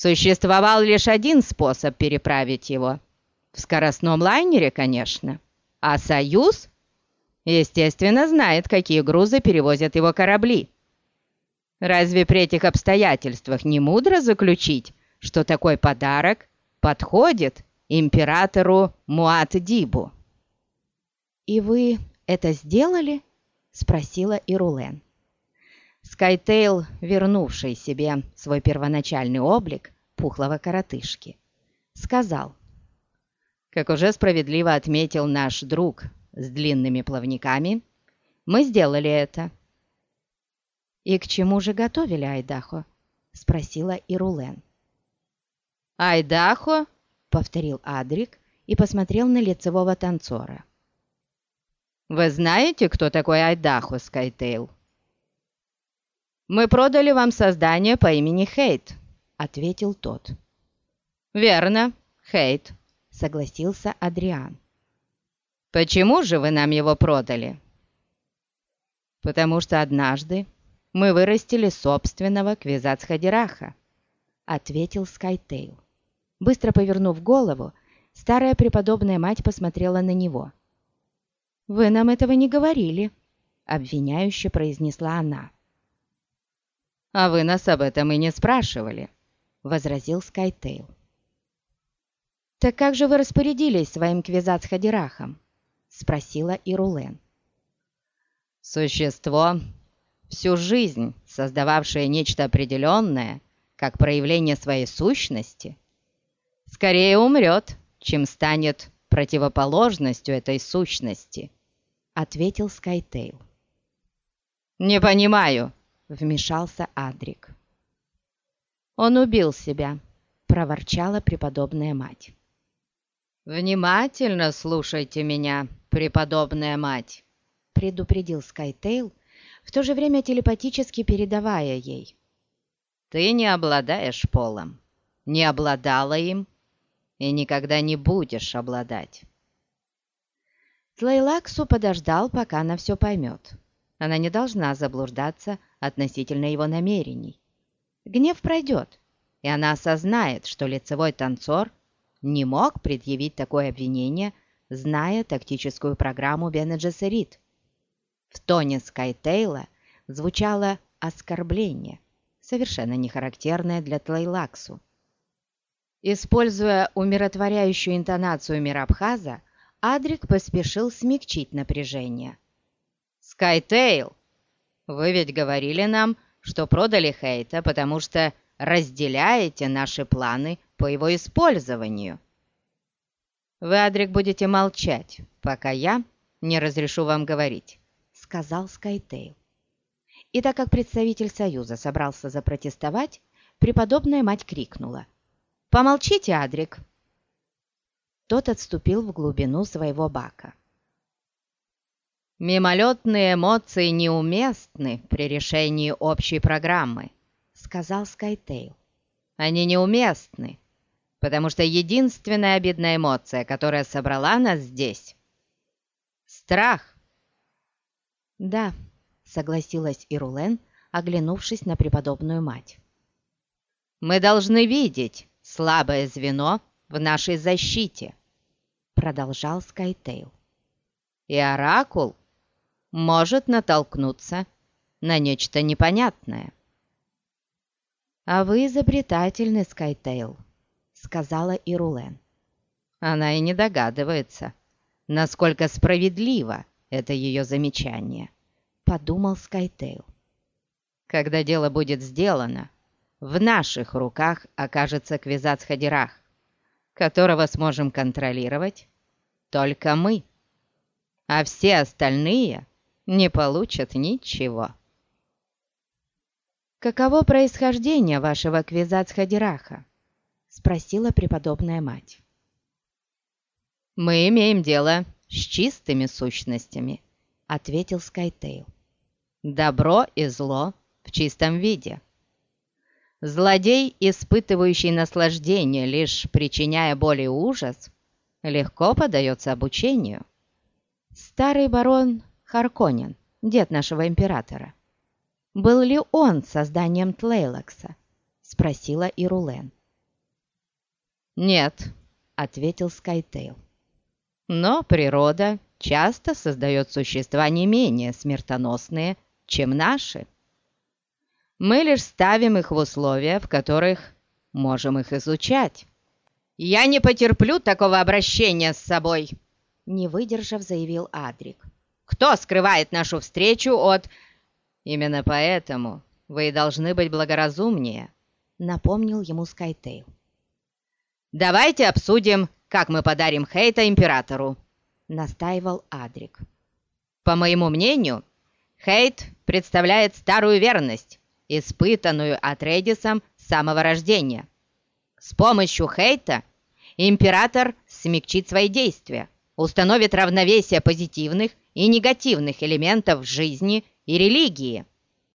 Существовал лишь один способ переправить его. В скоростном лайнере, конечно. А «Союз» естественно, знает, какие грузы перевозят его корабли. Разве при этих обстоятельствах не мудро заключить, что такой подарок подходит императору Муат-Дибу? «И вы это сделали?» — спросила Ирулен. Скайтейл, вернувший себе свой первоначальный облик пухлого коротышки, сказал, как уже справедливо отметил наш друг с длинными плавниками, мы сделали это. «И к чему же готовили Айдахо?» — спросила Ирулен. «Айдахо?» — повторил Адрик и посмотрел на лицевого танцора. «Вы знаете, кто такой Айдахо, Скайтейл?» «Мы продали вам создание по имени Хейт», — ответил тот. «Верно, Хейт», — согласился Адрик. «Почему же вы нам его продали?» «Потому что однажды мы вырастили собственного Квизацхадираха», — ответил Скайтейл. Быстро повернув голову, старая преподобная мать посмотрела на него. «Вы нам этого не говорили», — обвиняюще произнесла она. «А вы нас об этом и не спрашивали», — возразил Скайтейл. «Так как же вы распорядились своим Квизацхадирахом?» спросила Ирулен. Существо, всю жизнь создававшее нечто определенное, как проявление своей сущности, скорее умрет, чем станет противоположностью этой сущности, ответил Скайтейл. «Не понимаю», — вмешался Адрик. «Он убил себя», — проворчала преподобная мать. «Внимательно слушайте меня», преподобная мать», — предупредил Скайтейл, в то же время телепатически передавая ей. «Ты не обладаешь полом, не обладала им и никогда не будешь обладать». Тлейлаксу подождал, пока она все поймет. Она не должна заблуждаться относительно его намерений. Гнев пройдет, и она осознает, что лицевой танцор не мог предъявить такое обвинение зная тактическую программу Бене Джессерит. В тоне Скайтейла звучало оскорбление, совершенно не характерное для Тлейлаксу. Используя умиротворяющую интонацию Мирабхаза, Адрик поспешил смягчить напряжение. «Скайтейл, вы ведь говорили нам, что продали Хейта, потому что разделяете наши планы по его использованию». «Вы, Адрик, будете молчать, пока я не разрешу вам говорить», — сказал Скайтейл. И так как представитель Союза собрался запротестовать, преподобная мать крикнула. «Помолчите, Адрик!» Тот отступил в глубину своего бака. «Мимолетные эмоции неуместны при решении общей программы», — сказал Скайтейл. «Они неуместны, потому что единственная обидная эмоция, которая собрала нас здесь — страх. «Да», — согласилась Ирулен, оглянувшись на преподобную мать. «Мы должны видеть слабое звено в нашей защите», — продолжал Скайтейл. «И Оракул может натолкнуться на нечто непонятное». «А вы изобретательный, Скайтейл», сказала Ирулен. Она и не догадывается, насколько справедливо это ее замечание, подумал Скайтейл. Когда дело будет сделано, в наших руках окажется Квизац Хадирах, которого сможем контролировать только мы, а все остальные не получат ничего. «Каково происхождение вашего Квизац Хадираха?» спросила преподобная мать. «Мы имеем дело с чистыми сущностями», — ответил Скайтейл. «Добро и зло в чистом виде. Злодей, испытывающий наслаждение, лишь причиняя боль и ужас, легко подается обучению. Старый барон Харконен, дед нашего императора. Был ли он созданием Тлейлакса?» — спросила Ирулен. «Нет», — ответил Скайтейл. «Но природа часто создает существа не менее смертоносные, чем наши. Мы лишь ставим их в условия, в которых можем их изучать». «Я не потерплю такого обращения с собой!» Не выдержав, заявил Адрик. «Кто скрывает нашу встречу от...» «Именно поэтому вы должны быть благоразумнее», напомнил ему Скайтейл. «Давайте обсудим, как мы подарим Хейта императору», настаивал Адрик. «По моему мнению, Хейт представляет старую верность, испытанную Атрейдисом с самого рождения. С помощью Хейта император смягчит свои действия, установит равновесие позитивных и негативных элементов жизни и религии.